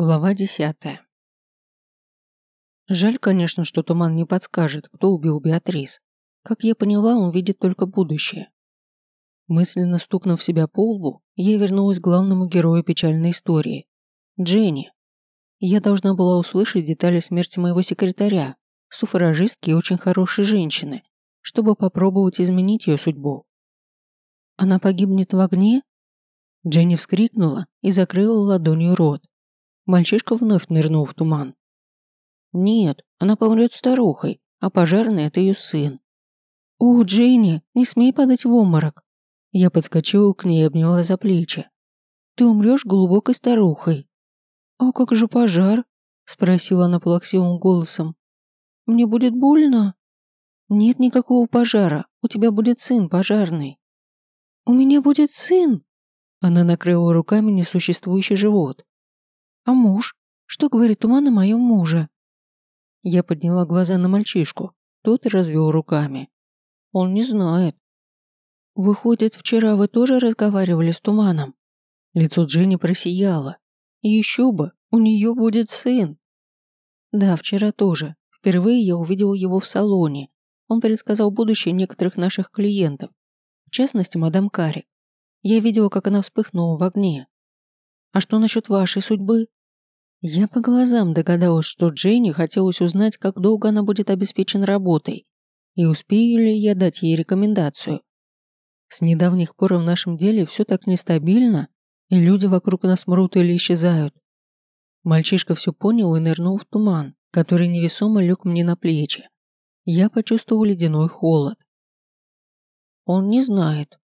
Глава десятая. Жаль, конечно, что Туман не подскажет, кто убил Беатрис. Как я поняла, он видит только будущее. Мысленно стукнув себя по лбу, я вернулась к главному герою печальной истории – Дженни. Я должна была услышать детали смерти моего секретаря, суфражистки и очень хорошей женщины, чтобы попробовать изменить ее судьбу. Она погибнет в огне? Дженни вскрикнула и закрыла ладонью рот. Мальчишка вновь нырнул в туман. Нет, она помрет старухой, а пожарный – это ее сын. «О, Дженни, не смей падать в обморок!» Я подскочила к ней и обняла за плечи. «Ты умрешь глубокой старухой». «А как же пожар?» – спросила она плаксивым голосом. «Мне будет больно?» «Нет никакого пожара, у тебя будет сын пожарный». «У меня будет сын?» Она накрыла руками несуществующий живот. А муж? Что говорит туман о моем муже? Я подняла глаза на мальчишку. Тот развел руками. Он не знает. Выходит, вчера вы тоже разговаривали с туманом? Лицо Дженни просияло. Еще бы, у нее будет сын. Да, вчера тоже. Впервые я увидела его в салоне. Он предсказал будущее некоторых наших клиентов. В частности, мадам Карик. Я видела, как она вспыхнула в огне. А что насчет вашей судьбы? Я по глазам догадалась, что Дженни хотелось узнать, как долго она будет обеспечена работой и успею ли я дать ей рекомендацию. С недавних пор в нашем деле все так нестабильно, и люди вокруг нас мрут или исчезают. Мальчишка все понял и нырнул в туман, который невесомо лег мне на плечи. Я почувствовал ледяной холод. Он не знает.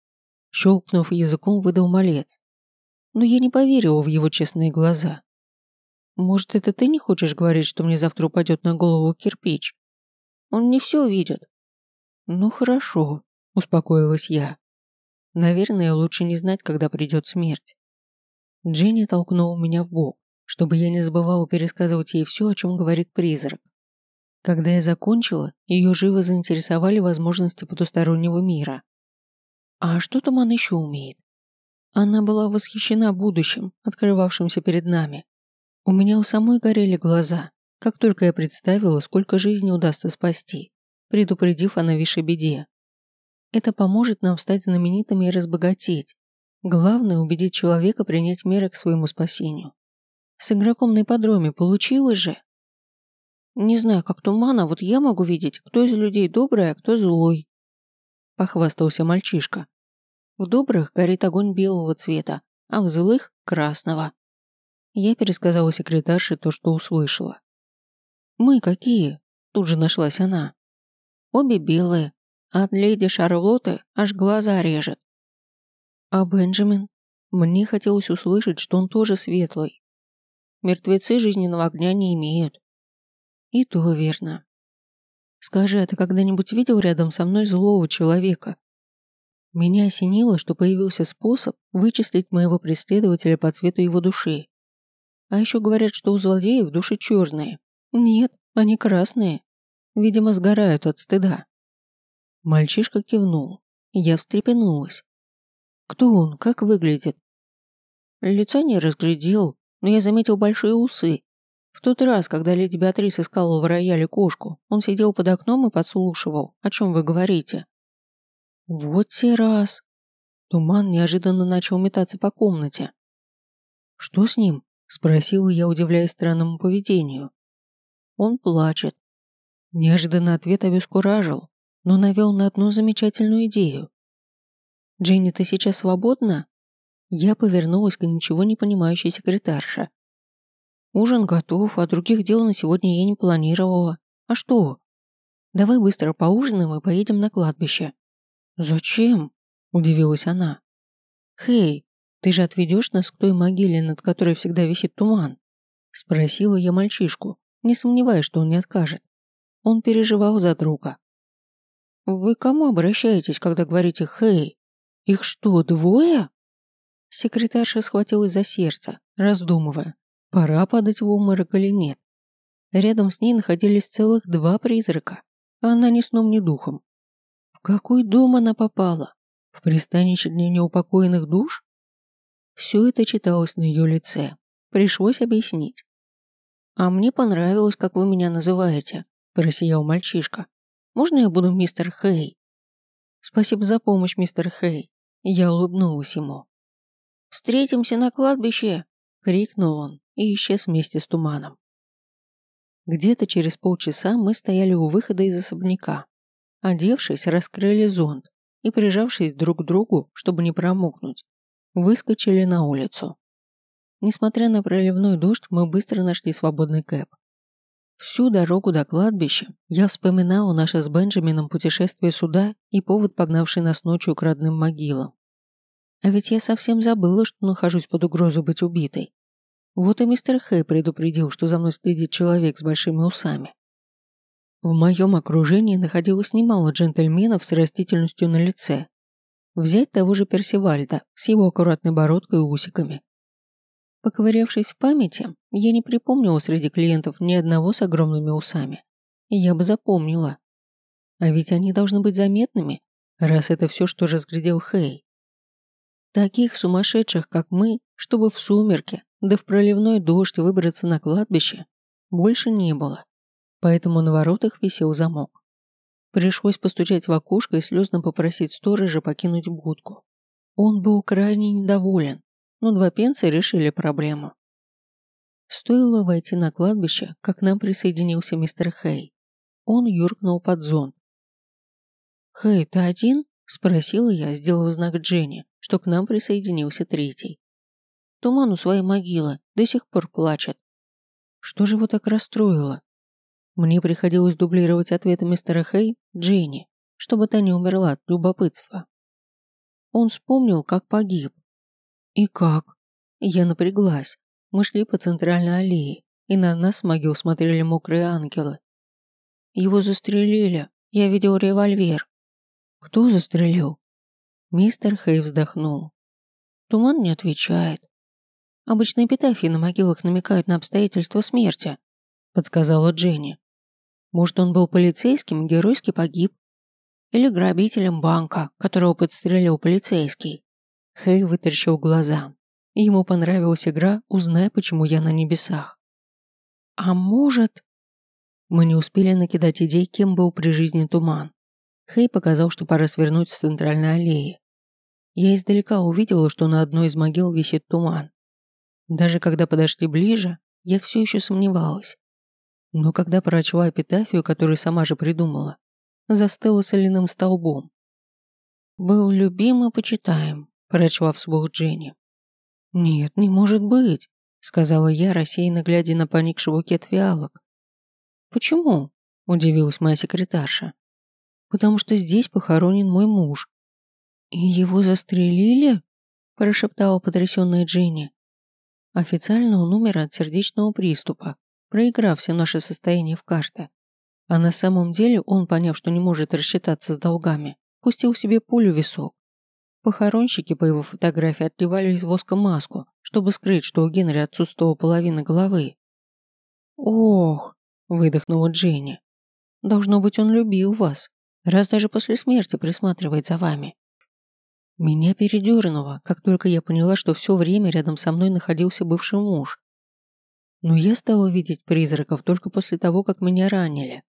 Щелкнув языком, выдал малец. Но я не поверил в его честные глаза. Может, это ты не хочешь говорить, что мне завтра упадет на голову кирпич? Он не все видит. Ну хорошо, успокоилась я. Наверное, лучше не знать, когда придет смерть. Дженни толкнула меня в бок, чтобы я не забывала пересказывать ей все, о чем говорит призрак. Когда я закончила, ее живо заинтересовали возможности потустороннего мира. А что там она еще умеет? Она была восхищена будущим, открывавшимся перед нами, у меня у самой горели глаза, как только я представила, сколько жизней удастся спасти, предупредив о новейшей беде. Это поможет нам стать знаменитыми и разбогатеть. Главное – убедить человека принять меры к своему спасению. С игроком на ипподроме получилось же. Не знаю, как тумана, вот я могу видеть, кто из людей добрый, а кто злой. Похвастался мальчишка. В добрых горит огонь белого цвета, а в злых – красного. Я пересказала секретарше то, что услышала. «Мы какие?» – тут же нашлась она. «Обе белые, а от леди Шарлотты аж глаза режет». «А Бенджамин?» Мне хотелось услышать, что он тоже светлый. Мертвецы жизненного огня не имеют. И то верно. Скажи, а ты когда-нибудь видел рядом со мной злого человека? Меня осенило, что появился способ вычислить моего преследователя по цвету его души. А еще говорят, что у злодеев души черные. Нет, они красные. Видимо, сгорают от стыда. Мальчишка кивнул. Я встрепенулась. Кто он? Как выглядит? Лицо не разглядел, но я заметил большие усы. В тот раз, когда леди Беатрис искала в рояле кошку, он сидел под окном и подслушивал, о чем вы говорите. Вот те раз. Туман неожиданно начал метаться по комнате. Что с ним? Спросила я, удивляясь странному поведению. Он плачет. Неожиданно ответ обескуражил, но навел на одну замечательную идею. «Дженни, ты сейчас свободна?» Я повернулась к ничего не понимающей секретарше. «Ужин готов, а других дел на сегодня я не планировала. А что? Давай быстро поужинаем и поедем на кладбище». «Зачем?» – удивилась она. «Хей, ты же отведешь нас к той могиле, над которой всегда висит туман?» Спросила я мальчишку, не сомневаясь, что он не откажет. Он переживал за друга. «Вы кому обращаетесь, когда говорите «хей»? Их что, двое?» Секретарша схватилась за сердце, раздумывая, пора падать в обморок или нет. Рядом с ней находились целых два призрака, а она ни сном, ни духом. В какой дом она попала? В пристанище для неупокоенных душ? Все это читалось на ее лице. Пришлось объяснить. «А мне понравилось, как вы меня называете», – просиял мальчишка. «Можно я буду мистер Хей?» «Спасибо за помощь, мистер Хей». Я улыбнулась ему. «Встретимся на кладбище!» – крикнул он и исчез вместе с туманом. Где-то через полчаса мы стояли у выхода из особняка. Одевшись, раскрыли зонт и, прижавшись друг к другу, чтобы не промокнуть, выскочили на улицу. Несмотря на проливной дождь, мы быстро нашли свободный кэп. Всю дорогу до кладбища я вспоминала наше с Бенджамином путешествие сюда и повод, погнавший нас ночью к родным могилам. А ведь я совсем забыла, что нахожусь под угрозой быть убитой. Вот и мистер Хэй предупредил, что за мной следит человек с большими усами. В моем окружении находилось немало джентльменов с растительностью на лице. Взять того же Персивальда с его аккуратной бородкой и усиками. Поковырявшись в памяти, я не припомнила среди клиентов ни одного с огромными усами. Я бы запомнила. А ведь они должны быть заметными, раз это все, что разглядел Хей. Таких сумасшедших, как мы, чтобы в сумерки, да в проливной дождь выбраться на кладбище, больше не было. Поэтому на воротах висел замок. Пришлось постучать в окошко и слезно попросить сторожа покинуть будку. Он был крайне недоволен, но два пенса решили проблему. Стоило войти на кладбище, как к нам присоединился мистер Хей. Он юркнул под зонт. «Хей, ты один?» – спросила я, сделав знак Дженни, что к нам присоединился третий. Туман у своей могилы до сих пор плачет. Что же его так расстроило? Мне приходилось дублировать ответы мистера Хей Дженни, чтобы та не умерла от любопытства. Он вспомнил, как погиб, «И как?» Я напряглась. Мы шли по центральной аллее, и на нас с могил смотрели мокрые ангелы. Его застрелили. Я видел револьвер. Кто застрелил? Мистер Хей вздохнул. Туман не отвечает. Обычные эпитафии на могилах намекают на обстоятельства смерти, подсказала Дженни. Может, он был полицейским и геройски погиб? Или грабителем банка, которого подстрелил полицейский? Хей вытаращил глаза. Ему понравилась игра «Узнай, почему я на небесах». А может... Мы не успели накидать идей, кем был при жизни туман. Хей показал, что пора свернуть с центральной аллеи. Я издалека увидела, что на одной из могил висит туман. Даже когда подошли ближе, я все еще сомневалась. Но когда прочла эпитафию, которую сама же придумала, застыла соляным столбом. Был любим и почитаем, прочла вслух Дженни. «Нет, не может быть», — сказала я, рассеянно глядя на поникший букет фиалок. «Почему?» — удивилась моя секретарша. «Потому что здесь похоронен мой муж». «И его застрелили?» – прошептала потрясенная Дженни. Официально он умер от сердечного приступа, проиграв все наше состояние в карты. А на самом деле он, поняв, что не может рассчитаться с долгами, пустил себе пулю в висок. Похоронщики по его фотографии отливали из воска маску, чтобы скрыть, что у Генри отсутствовала половина головы. «Ох!» – выдохнула Дженни. «Должно быть, он любил вас, раз даже после смерти присматривает за вами». Меня передернуло, как только я поняла, что все время рядом со мной находился бывший муж. Но я стала видеть призраков только после того, как меня ранили.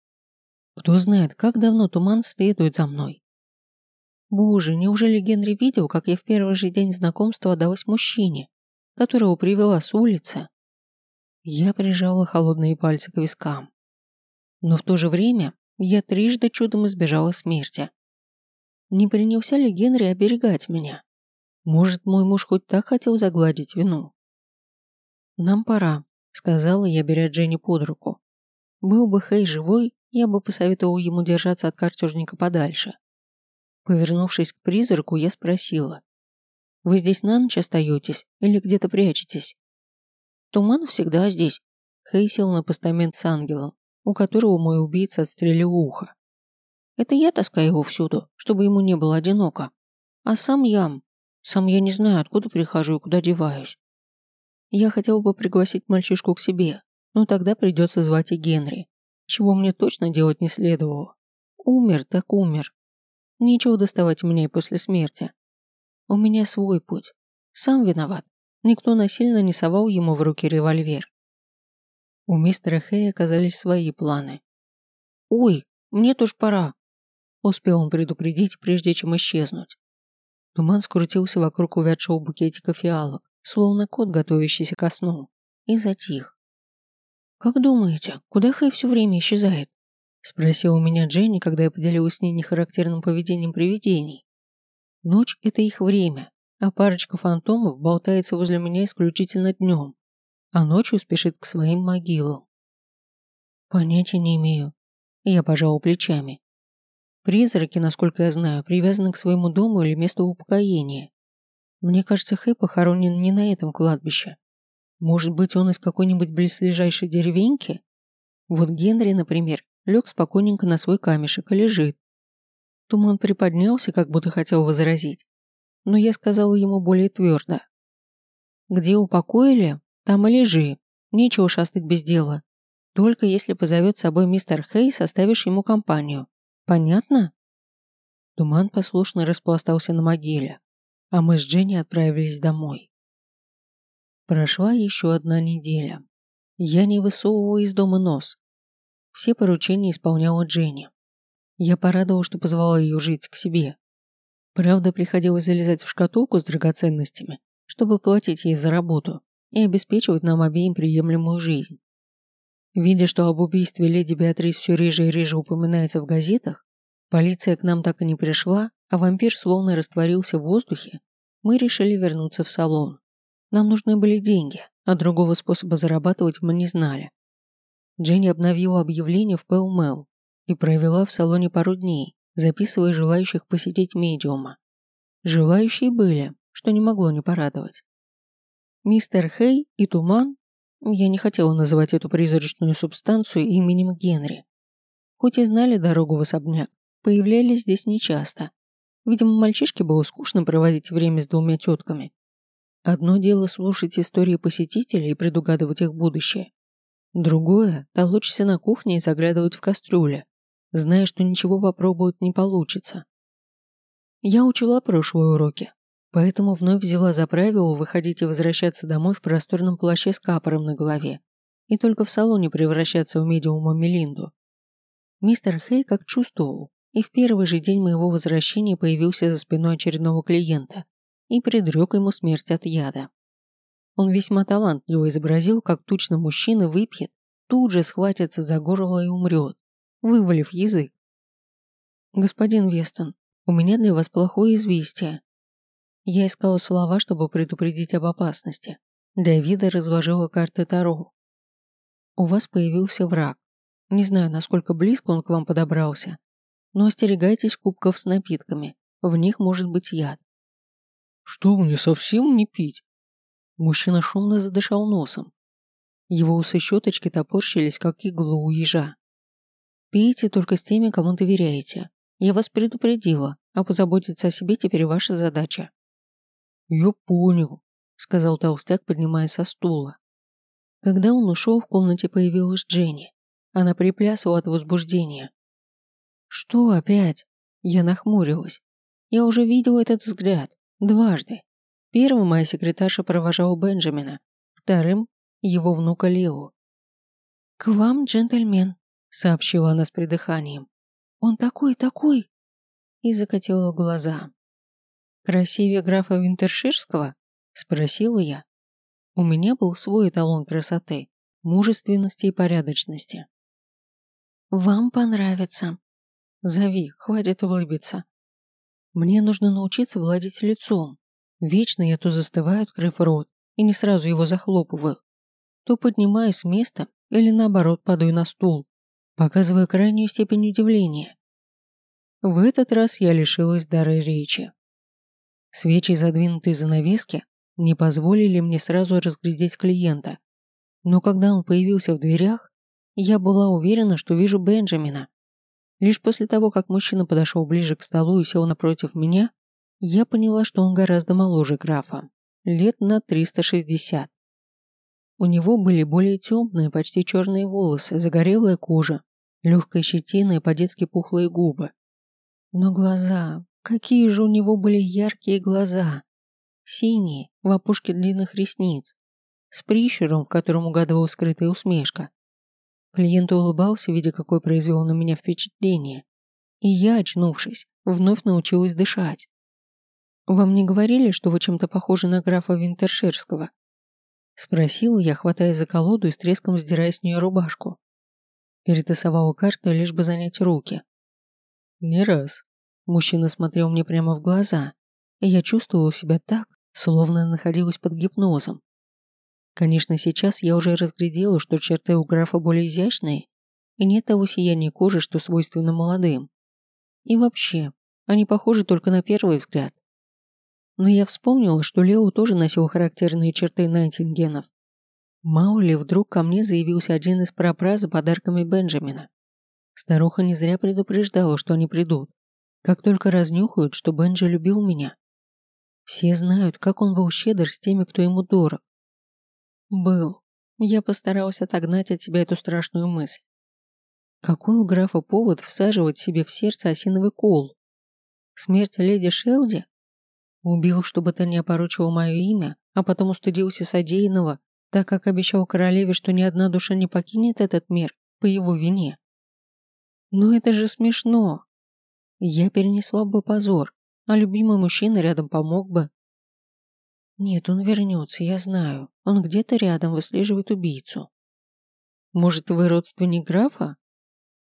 Кто знает, как давно туман следует за мной. Боже, неужели Генри видел, как я в первый же день знакомства отдалась мужчине, которого привела с улицы? Я прижала холодные пальцы к вискам. Но в то же время я трижды чудом избежала смерти. Не принялся ли Генри оберегать меня? Может, мой муж хоть так хотел загладить вину? «Нам пора», — сказала я, беря Дженни под руку. Был бы Хей живой, я бы посоветовал ему держаться от картежника подальше. Повернувшись к призраку, я спросила. «Вы здесь на ночь остаетесь или где-то прячетесь?» «Туман всегда здесь», — Хей сел на постамент с ангелом, у которого мой убийца отстрелил ухо. «Это я таскаю его всюду, чтобы ему не было одиноко. А сам ям. Сам я не знаю, откуда прихожу и куда деваюсь. Я хотел бы пригласить мальчишку к себе, но тогда придется звать и Генри, чего мне точно делать не следовало. Умер так умер. Нечего доставать меня и после смерти. У меня свой путь. Сам виноват. никто насильно не совал ему в руки револьвер. У мистера Хэя оказались свои планы. «Ой, мне тоже пора», – успел он предупредить, прежде чем исчезнуть. Туман скрутился вокруг увядшего букетика фиалок, словно кот, готовящийся ко сну, и затих. «Как думаете, куда Хэй все время исчезает?» – спросила у меня Дженни, когда я поделилась с ней нехарактерным поведением привидений. Ночь – это их время, а парочка фантомов болтается возле меня исключительно днем, а ночью спешит к своим могилам. Понятия не имею. Я пожал плечами. Призраки, насколько я знаю, привязаны к своему дому или месту упокоения. Мне кажется, Хэй похоронен не на этом кладбище. Может быть, он из какой-нибудь близлежащей деревеньки? Вот Генри, например, лег спокойненько на свой камешек и лежит. Туман приподнялся, как будто хотел возразить. Но я сказала ему более твердо. «Где упокоили, там и лежи. Нечего шастать без дела. Только если позовет с собой мистер Хей, составишь ему компанию. Понятно?» Туман послушно распластался на могиле, а мы с Дженни отправились домой. Прошла еще одна неделя. Я не высовываю из дома нос. Все поручения исполняла Дженни. Я порадовал, что позвала ее жить к себе. Правда, приходилось залезать в шкатулку с драгоценностями, чтобы платить ей за работу и обеспечивать нам обеим приемлемую жизнь. Видя, что об убийстве леди Беатрис все реже и реже упоминается в газетах, полиция к нам так и не пришла, а вампир словно растворился в воздухе, мы решили вернуться в салон. Нам нужны были деньги, а другого способа зарабатывать мы не знали. Дженни обновила объявление в Пэлмэл и провела в салоне пару дней, записывая желающих посетить медиума. Желающие были, что не могло не порадовать. Мистер Хей и Туман, я не хотела называть эту призрачную субстанцию именем Генри, хоть и знали дорогу в особняк, появлялись здесь нечасто. Видимо, мальчишке было скучно проводить время с двумя тетками. Одно дело слушать истории посетителей и предугадывать их будущее. Другое – толочься на кухне и заглядывать в кастрюле, зная, что ничего попробовать не получится. Я учила прошлые уроки, поэтому вновь взяла за правило выходить и возвращаться домой в просторном плаще с капором на голове и только в салоне превращаться в медиума Мелинду. Мистер Хей как чувствовал, и в первый же день моего возвращения появился за спиной очередного клиента и предрек ему смерть от яда. Он весьма талантливо изобразил, как тучно мужчина выпьет, тут же схватится за горло и умрет, вывалив язык. «Господин Вестон, у меня для вас плохое известие». Я искала слова, чтобы предупредить об опасности. Для вида разложила карты Таро. У вас появился враг. Не знаю, насколько близко он к вам подобрался, но остерегайтесь кубков с напитками. В них может быть яд. Что мне совсем не пить? Мужчина шумно задышал носом. Его усы щеточки топорщились, как иглу у ежа. Пейте только с теми, кому доверяете. Я вас предупредила, а позаботиться о себе теперь ваша задача. Я понял, сказал толстяк, поднимаясь со стула. Когда он ушел, в комнате появилась Дженни. Она приплясывала от возбуждения. Что опять? Я нахмурилась. Я уже видела этот взгляд. Дважды. Первым моя секретарша провожала Бенджамина, вторым – его внука Лео. «К вам, джентльмен», сообщила она с придыханием. «Он такой, такой!» И закатила глаза. «Красивее графа Винтерширского?» спросила я. У меня был свой эталон красоты, мужественности и порядочности. «Вам понравится». «Зови, хватит улыбиться». «Мне нужно научиться владеть лицом. Вечно я то застываю, открыв рот, и не сразу его захлопываю, то поднимаюсь с места или наоборот падаю на стул, показывая крайнюю степень удивления. В этот раз я лишилась дара речи. Свечи, задвинутые занавески, не позволили мне сразу разглядеть клиента. Но когда он появился в дверях, я была уверена, что вижу Бенджамина. Лишь после того, как мужчина подошел ближе к столу и сел напротив меня, я поняла, что он гораздо моложе графа, лет на 360. У него были более темные, почти черные волосы, загорелая кожа, легкая щетина и по-детски пухлые губы. Но глаза, какие же у него были яркие глаза. синие, в опушке длинных ресниц, с прищуром, в котором угадывала скрытая усмешка. Клиент улыбался, видя, какое произвело на меня впечатление. И я, очнувшись, вновь научилась дышать. «Вам не говорили, что вы чем-то похожи на графа Винтерширского?» Спросила я, хватая за колоду и с треском сдирая с нее рубашку. Перетасовала карты, лишь бы занять руки. «Не раз». Мужчина смотрел мне прямо в глаза, и я чувствовала себя так, словно находилась под гипнозом. Конечно, сейчас я уже разглядела, что черты у графа более изящные, и нет того сияния кожи, что свойственно молодым. И вообще, они похожи только на первый взгляд. Но я вспомнила, что Лео тоже носил характерные черты Найтингенов. Мало ли, вдруг ко мне заявился один из прапра за подарками Бенджамина. Старуха не зря предупреждала, что они придут. Как только разнюхают, что Бенджи любил меня. Все знают, как он был щедр с теми, кто ему дорог. Был. Я постаралась отогнать от себя эту страшную мысль. Какой у графа повод всаживать себе в сердце осиновый кол? Смерть леди Шелди? Убил, чтобы та не опорочила мое имя, а потом устыдился содеянного, так как обещал королеве, что ни одна душа не покинет этот мир по его вине. Но это же смешно. Я перенесла бы позор, а любимый мужчина рядом помог бы. Нет, он вернется, я знаю. Он где-то рядом выслеживает убийцу. Может, вы родственник графа?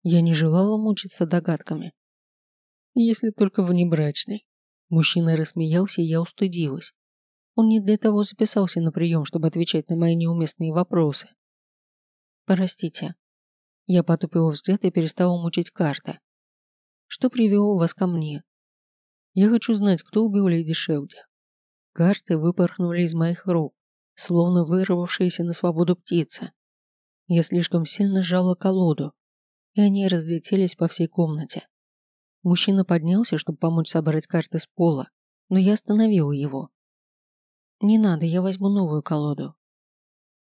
Я не желала мучиться догадками. Если только внебрачный. Мужчина рассмеялся, и я устыдилась. Он не для того записался на прием, чтобы отвечать на мои неуместные вопросы. Простите. Я потупила взгляд и перестала мучить карты. Что привело вас ко мне? Я хочу знать, кто убил леди Шелди. Карты выпорхнули из моих рук, словно вырвавшиеся на свободу птицы. Я слишком сильно сжала колоду, и они разлетелись по всей комнате. Мужчина поднялся, чтобы помочь собрать карты с пола, но я остановила его. «Не надо, я возьму новую колоду».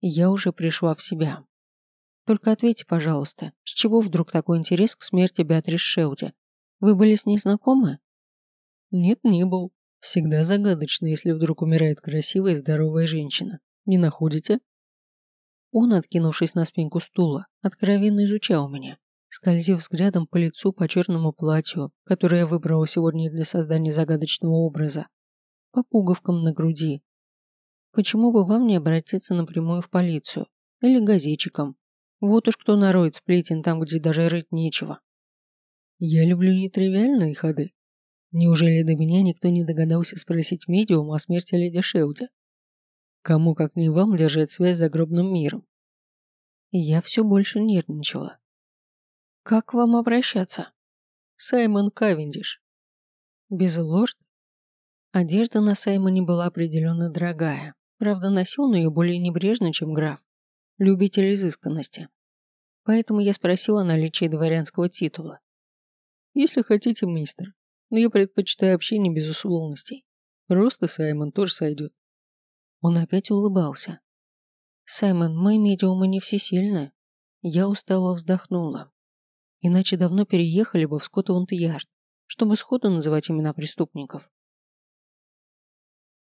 Я уже пришла в себя. Только ответьте, пожалуйста, с чего вдруг такой интерес к смерти Беатрис Шелди? Вы были с ней знакомы? Нет, не был. Всегда загадочно, если вдруг умирает красивая и здоровая женщина. Не находите? Он, откинувшись на спинку стула, откровенно изучал меня скользив взглядом по лицу по черному платью, которое я выбрала сегодня для создания загадочного образа, по пуговкам на груди. Почему бы вам не обратиться напрямую в полицию или газетчикам? Вот уж кто нароет сплетен там, где даже рыть нечего. Я люблю нетривиальные ходы. Неужели до меня никто не догадался спросить медиум о смерти леди Шелди? Кому, как не вам, держать связь с загробным миром? И я все больше нервничала. Как к вам обращаться? Саймон Кавендиш. Без лорд? Одежда на Саймоне была определенно дорогая. Правда, носил он ее более небрежно, чем граф. Любитель изысканности. Поэтому я спросила о наличии дворянского титула. Если хотите, мистер, но я предпочитаю общение без условностей. Просто Саймон тоже сойдет. Он опять улыбался. Саймон, мы медиумы не всесильны. Я устало вздохнула. Иначе давно переехали бы в Скотланд-Ярд, чтобы сходу называть имена преступников.